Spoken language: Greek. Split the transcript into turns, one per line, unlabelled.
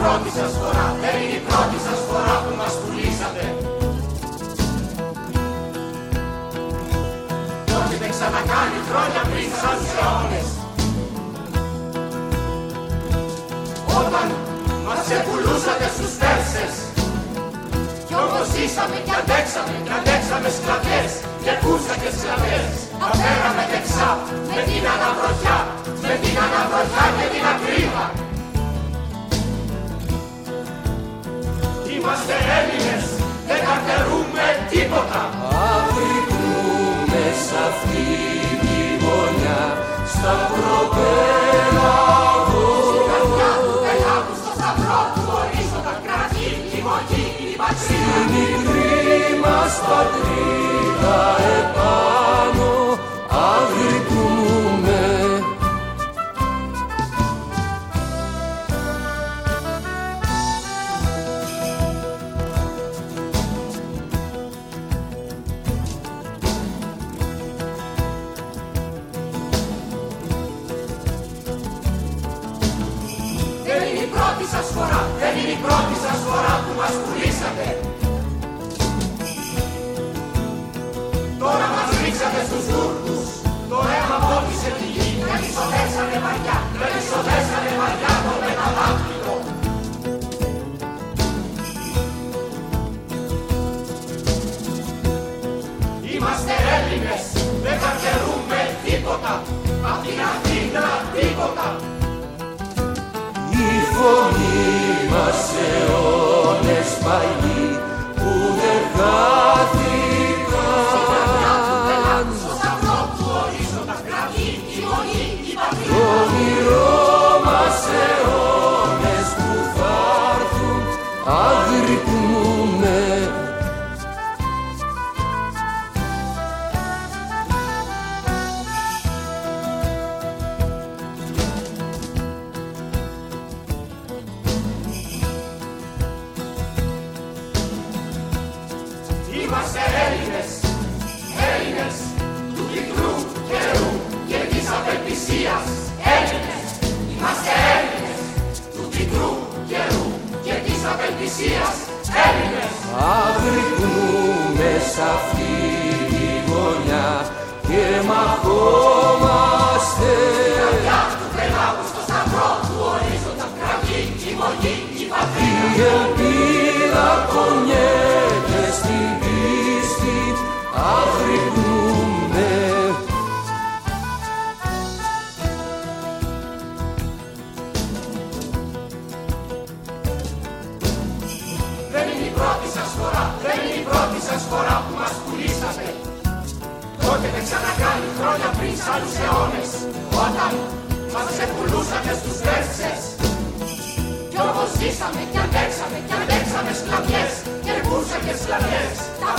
πρώτη σας φορά, δεν είναι η πρώτη σας φορά που μας πουλήσατε. Κι έχετε ξανακάνει χρόνια πριν σαν αιώνες. Όταν μας ξεπουλούσατε στους Πέρσες. Κι όμως ζήσαμε κι αντέξαμε κι αντέξαμε σκλαβιές και κούσα και σκλαβιές. Τα Είμαστε Έλληνες, δεν καρτερούμε τίποτα.
Αγρυπνούμε σ' αυτή τη γωνιά, στα προπέλαγο.
Στην καρδιά του πελάτου στο σταυρό του ορίζοντα κρατή, η μοχή, η πατρίδα.
Στη μικρή μας πατρίδα επάνω
σας φορά, δεν είναι η πρώτη σας φορά που μας Είμαστε Έλληνες, Έλληνες του πικρού καιρού. Και της απελπισίας. Έλληνες, είμαστε Έλληνες του πικρού καιρού. Και της απελπισίας. Έλληνες,
αγρυπνούμε σ' αυτή τη γωνιά και μαχόμαστε
πρώτη σας φορά που μας πουλήσατε. Το έχετε ξανακάνει χρόνια πριν σ' άλλους αιώνες, όταν μας ξεπουλούσατε στους Πέρσες. Κι όμως ζήσαμε κι αντέξαμε κι αντέξαμε σκλαβιές και κούρσα και σκλαβιές. Τα